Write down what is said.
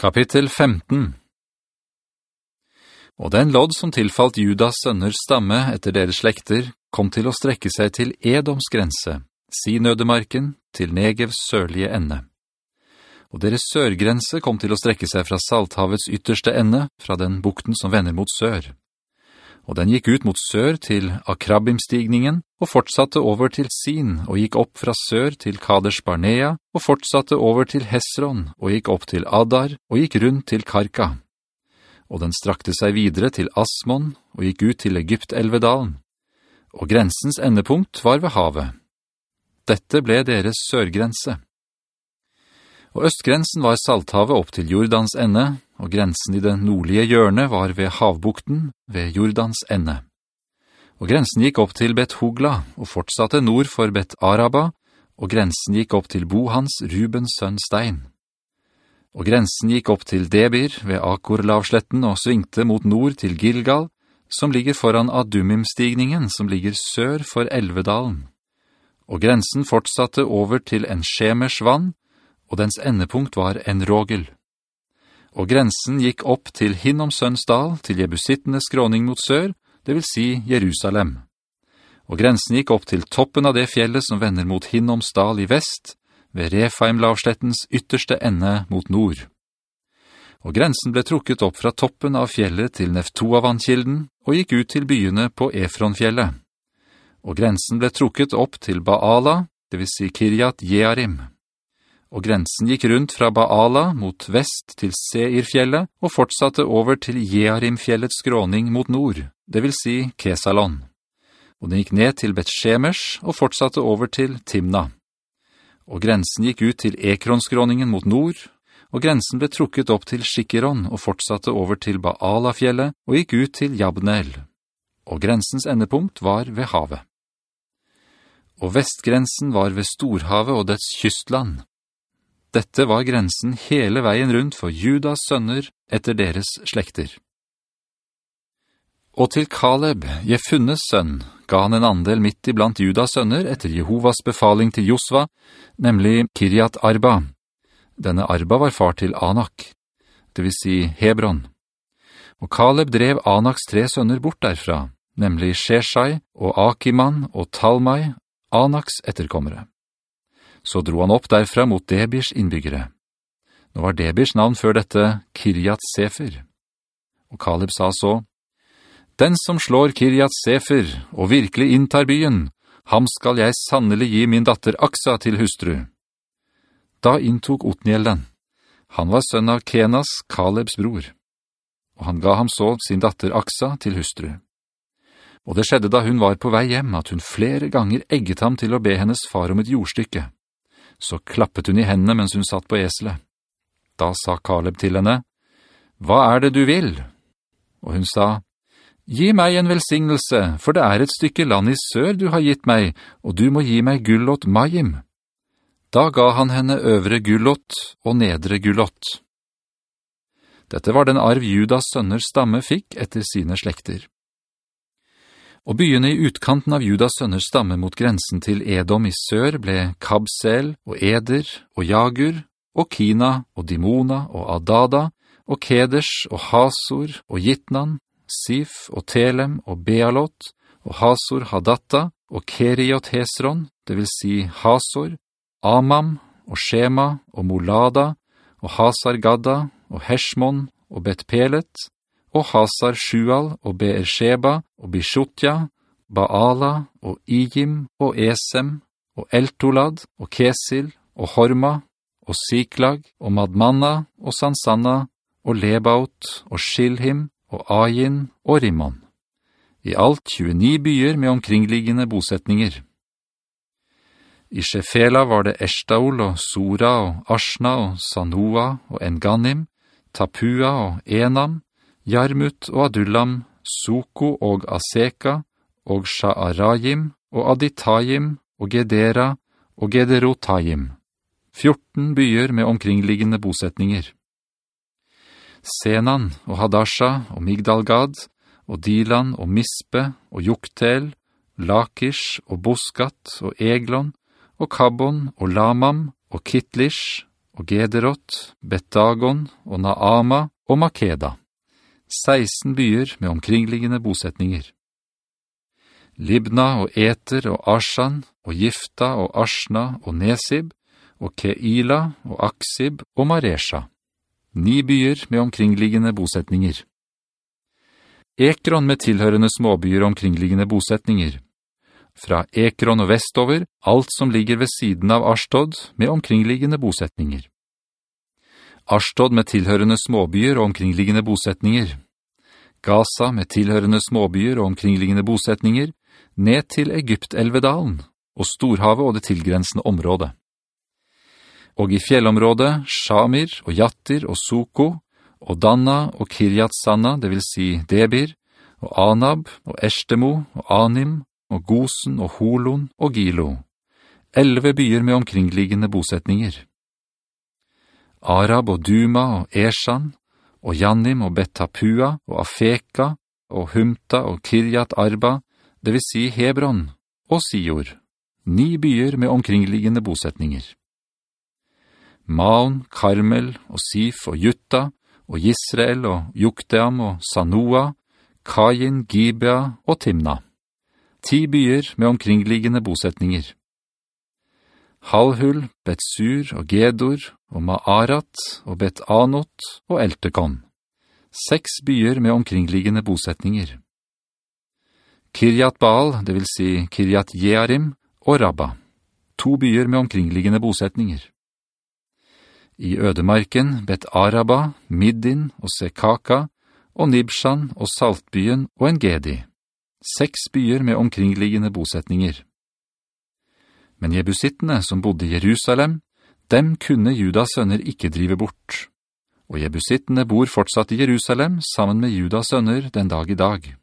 Kapittel 15 Og den lodd som tilfalt Judas sønners stamme etter deres slekter, kom til å strekke seg til Edoms grense, Sinødemarken, til Negevs sørlige ende. Og deres sørgrense kom til å strekke seg fra Salthavets ytterste ende, fra den bukten som vender mot sør. Og den gikk ut mot sør til Akrabimstigningen, og fortsatte over til Sin, og gikk opp fra sør til Kadesh Barnea, og fortsatte over til Hesron, og gikk opp til Adar, og gikk rundt til Karka. Og den strakte seg videre til Asmon, og gikk ut til Egypt-elvedalen. Og grensens endepunkt var ved havet. Dette ble deres sørgrense. Og østgrensen var Salthavet opp til Jordans ende, og grensen i det nordlige hjørnet var ved havbukten, ved Jordans ende og grensen gikk opp til Bet Hogla, og fortsatte nord for Bet Araba, og grensen gikk opp til Bohans Rubens sønn Stein. Og grensen gikk opp til Debir ved Akor-lavsletten og svingte mot nord til Gilgal, som ligger foran Adumim-stigningen, som ligger sør for Elvedalen. Og grensen fortsatte over til en skjemers vann, og dens endepunkt var en rågel. Og grensen gikk opp til Hinnom Sønsdal, til Jebusittenes skråning mot sør, det vil si Jerusalem. Og grensen gikk opp til toppen av det fjellet som vender mot Hinnomsdal i vest, ved Refaim-lavslettens ytterste ende mot nord. Og grensen ble trukket opp fra toppen av fjellet til Neftoa-vannkilden, og gikk ut til byene på Efronfjellet. Og grensen ble trukket opp til Baala, det vil si Kiryat Jearim og grensen gikk rundt fra Baala mot vest til Seirfjellet og fortsatte over til Jearimfjellets skråning mot nord, det vil si Kesalon. Og den gikk ned til Bet-Shemers og fortsatte over til Timna. Og grensen gikk ut til Ekronskråningen mot nord, og grensen ble trukket opp til Shikkeron og fortsatte over til Baala-fjellet og gikk ut til Jabnel. Og grensens endepunkt var ved havet. Og vestgrensen var ved Storhavet og dets kystland, dette var grensen hele veien rundt for Judas sønner etter deres slekter. Og til Kaleb, Jefunnes sønn, ga han en andel midt iblant Judas sønner etter Jehovas befaling til Josva, nemlig Kiriat Arba. Denne Arba var far til Anak, det vil si Hebron. Og Kaleb drev Anaks tre sønner bort derfra, nemlig Sheshai og Akiman og Talmai, Anaks etterkommere. Så dro han opp derfra mot Debirs innbyggere. Nå var Debirs navn før dette Kirjat Sefer. Og Kaleb sa så, «Den som slår Kirjat Sefer og virkelig inntar byen, ham skal jeg sannelig gi min datter Aksa til hustru.» Da inntok Otniel den. Han var sønn av Kenas, Kalebs bror. Og han ga ham så sin datter Aksa til hustru. Og det skjedde da hun var på vei hjem at hun flere ganger egget ham til å be hennes far om et jordstykke så klappet hun i hendene mens hun satt på eselet. Da sa Kaleb til henne, «Hva er det du vil?» Og hun sa, «Gi meg en velsignelse, for det er et stykke land i sør du har gitt meg, og du må gi meg gullott Majim.» Da ga han henne øvre gullott og nedre gullott. Dette var den arv Judas sønners stamme fikk etter sine slekter og byene i utkanten av Judas sønners stamme mot grensen til Edom i sør ble Kabsel og Eder og Jagur og Kina og Dimona og Adada og Keders og Hasor og Jitnan, Sif og Telem og Bealot og Hasor Hadatta og Keriot Hesron, det vil si Hasor, Amam og Shema og Molada og Hasar Gadda og Heshmon og Bet-Pelet og Hasar Shual og Beersheba og Bishutja, Baala og Ijim og Esem og Eltolad og Kesil og Horma og Siklag og Madmanna og Sansanna og Lebaut og Shilhim og Ayin og Rimmon. I alt 29 byer med omkringliggende bosetninger. I Shefela var det Eshtaol og Sora og Ashna og Sanoa og Enganim, Tapua og Enam, Jarmut og Adullam, Soko og Aseka, og Sha'arajim og Aditajim og Gedera, og Gederotajim. 14 byer med omkringliggende bosetninger. Senan og Hadasha og Migdalgad, og Dilan og Mispe og Joktel, Lakish og Boskat og Eglon, og Kabon og Lamam og Kittlish og Gederot, Betagon og Naama og Makeda. 16 byer med omkringliggende bosetninger. Libna og Eter og Ashan og Gifta og Ashna og Nesib og Keila og Aksib og Maresha. Ni byer med omkringliggende bosetninger. Ekron med tilhørende småbyer og omkringliggende bosetninger. Fra Ekron og vestover, alt som ligger ved siden av Ashtod med omkringliggende bosetninger. Ashtod med tilhørende småbyer og omkringliggende bosetninger. Gaza med tilhørende småbyer og omkringliggende bosetninger, ned til Egypt-elvedalen og Storhavet og det tilgrensende området. Og i fjellområdet, Shamir og Jatter og Soko, og Danna og Kiryat-Sanna, det vil si Debir, og Anab og Eshtemo og Anim og Gosen og Holon og Gilo. Elve byer med omkringliggende bosetninger. Arab og Duma og Eshan, og Jannim og Betapua og Afeka og Humta og Kiryat Arba, det vil si Hebron og Sior, ni byer med omkringliggende bosetninger. Maon, Karmel og Sif og Jutta og Israel og Jukteam og Sanoa, Kain, Gibea og Timna. Ti byer med omkringliggende bosetninger. Halhul, Betsur og Gedor og Maarat og Bet-Anot og Eltekon. Seks byer med omkringliggende bosetninger. Kiryat Baal, det vil si Kiryat Jearim og Rabba. To byer med omkringliggende bosetninger. I ødemarken Bet-Araba, Middin og Sekaka og Nibshan og Saltbyen og Engedi. Seks byer med omkringliggende bosetninger. Men jebusittene som bodde i Jerusalem, dem kunne Judas sønner ikke drive bort. Og jebusittene bor fortsatt i Jerusalem sammen med Judas sønner den dag i dag.